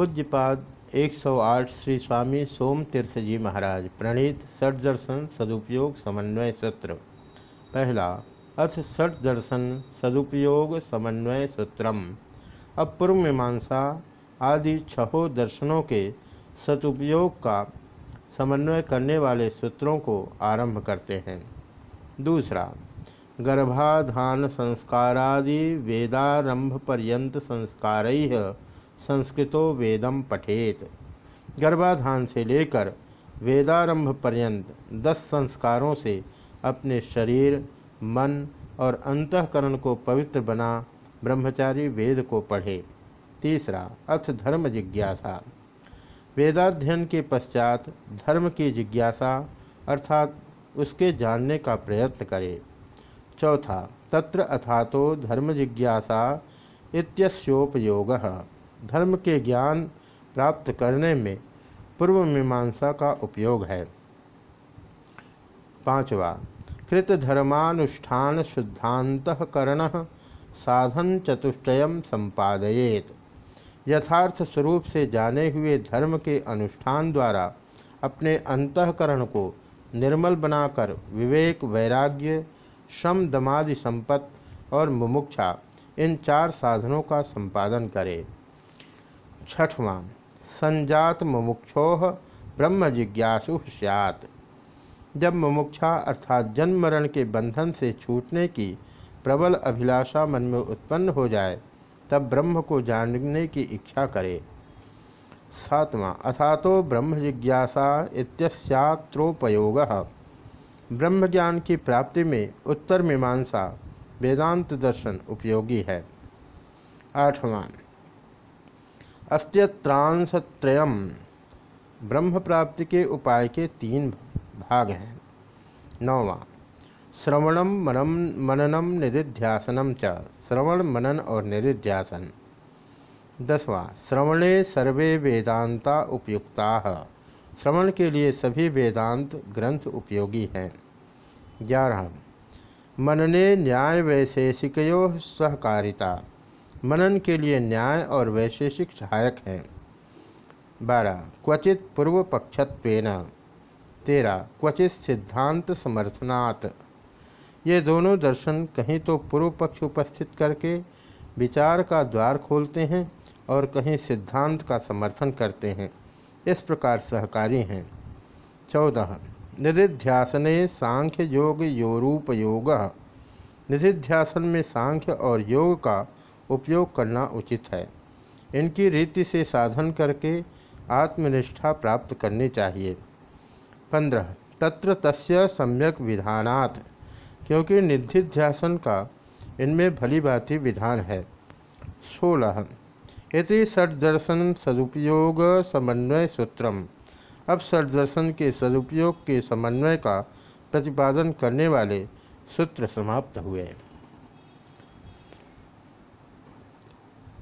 पूज्यपाद 108 श्री स्वामी सोम तीर्थ जी महाराज, प्रणीत षट दर्शन सदुपयोग समन्वय सूत्र। पहला, अथ षट दर्शन सदुपयोग समन्वय सूत्रम। अब पूर्व मीमांसा आदि छहों दर्शनों के सदुपयोग का समन्वय करने वाले सूत्रों को आरंभ करते हैं। दूसरा, गर्भाधान संस्कारादि वेदारंभ पर्यंत संस्कार संस्कृतो वेदम पठेत। गर्भाधान से लेकर वेदारंभ पर्यंत दस संस्कारों से अपने शरीर, मन और अंतकरण को पवित्र बना ब्रह्मचारी वेद को पढ़े। तीसरा, अथ धर्म जिज्ञासा। वेदाध्ययन के पश्चात धर्म की जिज्ञासा अर्थात उसके जानने का प्रयत्न करे। चौथा, तत्र अथातो धर्म जिज्ञासा इत्यस्योपयोग। धर्म के ज्ञान प्राप्त करने में पूर्व मीमांसा का उपयोग है। पांचवा कृत धर्मानुष्ठान शुद्धांतकरण साधन चतुष्टय संपादयेत। यथार्थ स्वरूप से जाने हुए धर्म के अनुष्ठान द्वारा अपने अंतकरण को निर्मल बनाकर विवेक, वैराग्य, श्रम, दमादि संपत्त और मुमुक्षा इन चार साधनों का संपादन करे। छठवां संजात मुमुक्षो ब्रह्म जिज्ञासु स्यात्। जब मुमुक्षा अर्थात जन्म मरण के बंधन से छूटने की प्रबल अभिलाषा मन में उत्पन्न हो जाए, तब ब्रह्म को जानने की इच्छा करे। सातवां, अथातो ब्रह्म जिज्ञासा इत्यात्रोपयोग ब्रह्म ज्ञान की प्राप्ति में उत्तर मीमांसा, वेदांत दर्शन उपयोगी है। आठवां अस्त्यत्रांशत्रय ब्रह्म प्राप्ति के उपाय के तीन भाग हैं। नौवा श्रवणम मनम मननम निधिध्यासनम च। श्रवण, मनन और निधिध्यासन। दसवां, श्रवणे सर्वे वेदांता उपयुक्ता। श्रवण के लिए सभी वेदांत ग्रंथ उपयोगी हैं। ग्यारह, मनने न्याय वैशेषिको सहकारिता। मनन के लिए न्याय और वैशेषिक सहायक हैं। बारह, क्वचित पूर्व पक्षत्वेन तेरह, क्वचित सिद्धांत समर्थनात्। ये दोनों दर्शन कहीं तो पूर्व पक्ष उपस्थित करके विचार का द्वार खोलते हैं और कहीं सिद्धांत का समर्थन करते हैं। इस प्रकार सहकारी हैं। चौदह, निधिध्यासने सांख्य योग योरूपयोग। निधिध्यासन में सांख्य और योग का उपयोग करना उचित है। इनकी रीति से साधन करके आत्मनिष्ठा प्राप्त करनी चाहिए। पंद्रह, तत्र तस्य सम्यक विधानात्, क्योंकि निधिध्यासन का इनमें भली भांति विधान है। सोलह, इति षड्दर्शन सदुपयोग समन्वय सूत्रम। अब षड्दर्शन के सदुपयोग के समन्वय का प्रतिपादन करने वाले सूत्र समाप्त हुए।